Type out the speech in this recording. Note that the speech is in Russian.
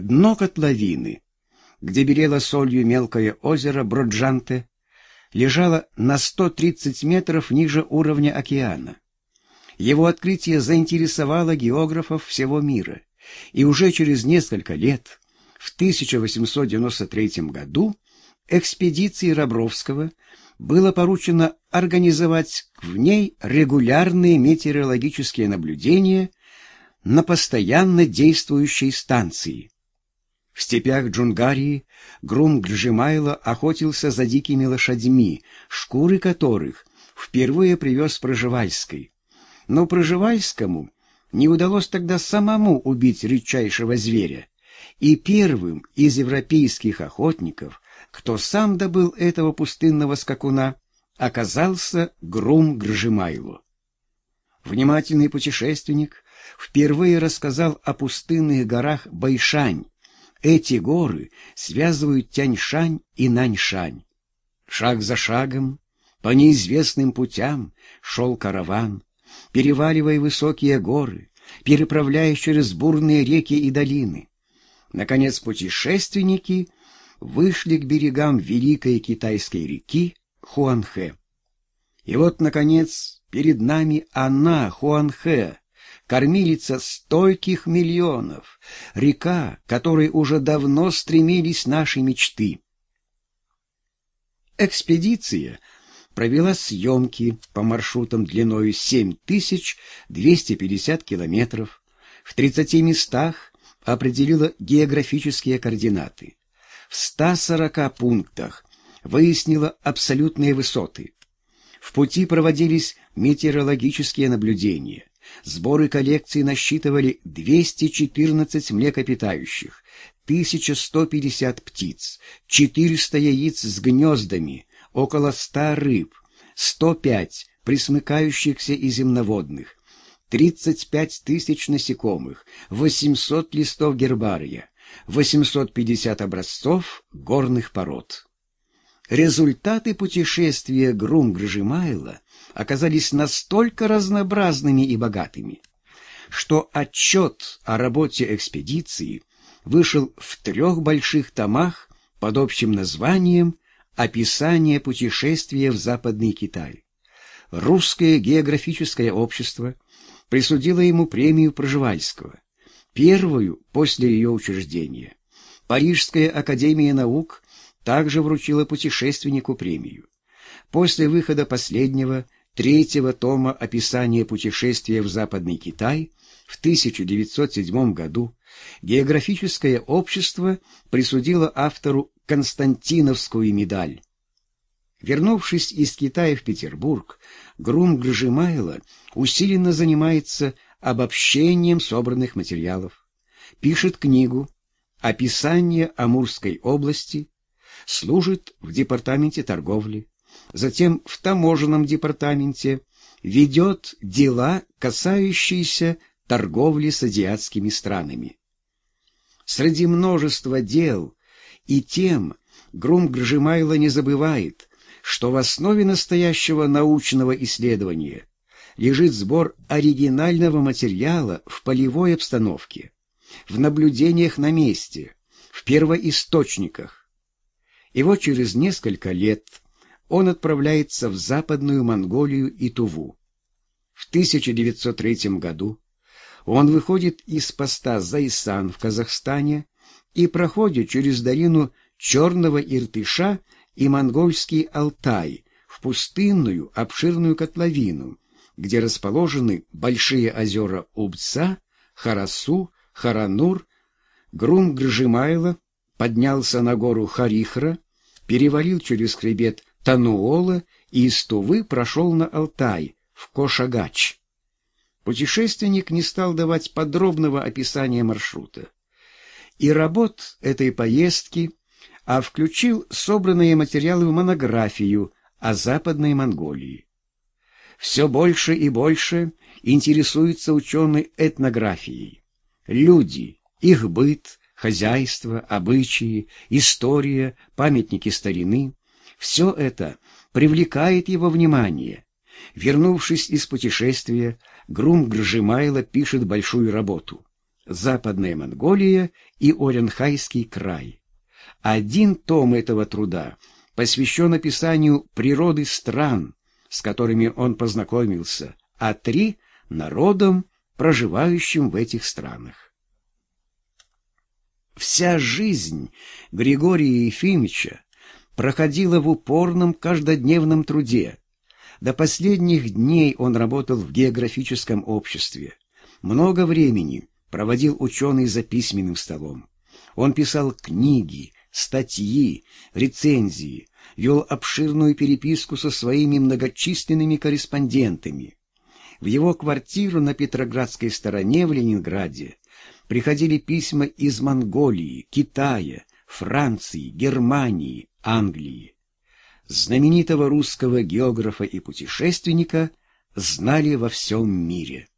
Дно котловины, где берело солью мелкое озеро Броджанте, лежало на 130 метров ниже уровня океана. Его открытие заинтересовало географов всего мира, и уже через несколько лет, в 1893 году, экспедиции Робровского было поручено организовать в ней регулярные метеорологические наблюдения на постоянно действующей станции. В степях Джунгарии Грум Гржимайло охотился за дикими лошадьми, шкуры которых впервые привез Проживальской. Но Проживальскому не удалось тогда самому убить редчайшего зверя, и первым из европейских охотников, кто сам добыл этого пустынного скакуна, оказался Грум Гржимайло. Внимательный путешественник впервые рассказал о пустынных горах Байшань. Эти горы связывают Тяньшань и Наньшань. Шаг за шагом, по неизвестным путям, шел караван, переваливая высокие горы, переправляясь через бурные реки и долины. Наконец путешественники вышли к берегам великой китайской реки Хуанхэ. И вот, наконец, перед нами она, Хуанхэ, кормилица стольких миллионов, река, которой уже давно стремились наши мечты. Экспедиция провела съемки по маршрутам длиною 7250 километров, в 30 местах определила географические координаты, в 140 пунктах выяснила абсолютные высоты. В пути проводились метеорологические наблюдения. Сборы коллекции насчитывали 214 млекопитающих, 1150 птиц, 400 яиц с гнездами, около 100 рыб, 105 присмыкающихся и земноводных, 35 тысяч насекомых, 800 листов гербария, 850 образцов горных пород. Результаты путешествия Грум-Гржимайла оказались настолько разнообразными и богатыми, что отчет о работе экспедиции вышел в трех больших томах под общим названием «Описание путешествия в Западный Китай». Русское географическое общество присудило ему премию Проживальского, первую после ее учреждения. Парижская академия наук также вручила путешественнику премию. После выхода последнего, третьего тома описания путешествия в Западный Китай в 1907 году географическое общество присудило автору Константиновскую медаль. Вернувшись из Китая в Петербург, Грум Гржимайло усиленно занимается обобщением собранных материалов, пишет книгу «Описание Амурской области», служит в департаменте торговли, затем в таможенном департаменте, ведет дела, касающиеся торговли с азиатскими странами. Среди множества дел и тем Грум Гржимайло не забывает, что в основе настоящего научного исследования лежит сбор оригинального материала в полевой обстановке, в наблюдениях на месте, в первоисточниках, и вот через несколько лет он отправляется в Западную Монголию и Туву. В 1903 году он выходит из поста Зайсан в Казахстане и проходит через долину Черного Иртыша и монгольский Алтай в пустынную обширную котловину, где расположены большие озера Убца, Харасу, Харанур, Грум-Гржимайло, поднялся на гору Харихра, перевалил через хребет Тануола и из Тувы прошел на Алтай, в Кошагач. Путешественник не стал давать подробного описания маршрута и работ этой поездки, а включил собранные материалы в монографию о Западной Монголии. Все больше и больше интересуется ученый этнографией. Люди, их быт, хозяйство, обычаи, история, памятники старины — все это привлекает его внимание. Вернувшись из путешествия, Грум Гржимайло пишет большую работу Западная Монголия и Оренхайский край. Один том этого труда посвящен описанию природы стран, с которыми он познакомился, а три — народам, проживающим в этих странах. Вся жизнь Григория Ефимовича проходила в упорном каждодневном труде. До последних дней он работал в географическом обществе. Много времени проводил ученый за письменным столом. Он писал книги, статьи, рецензии, вел обширную переписку со своими многочисленными корреспондентами. В его квартиру на Петроградской стороне в Ленинграде приходили письма из Монголии, Китая, Франции, Германии, Англии. Знаменитого русского географа и путешественника знали во всем мире.